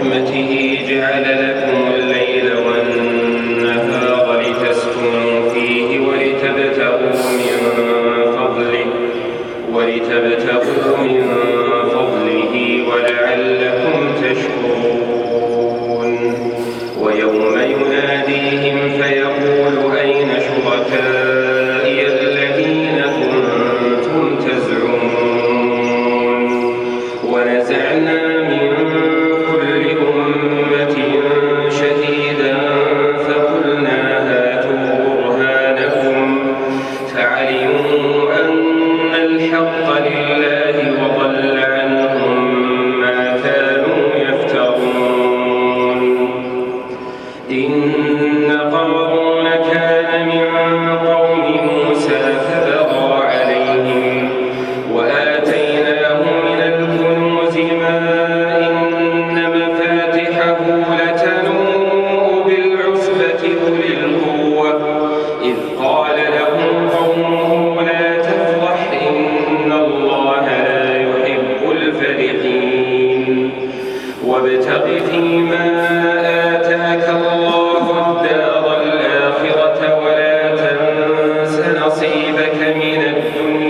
رحمته جعل لكم نصيبك من الدنيا.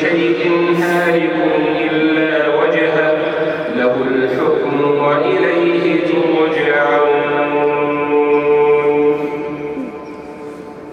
شيء هارب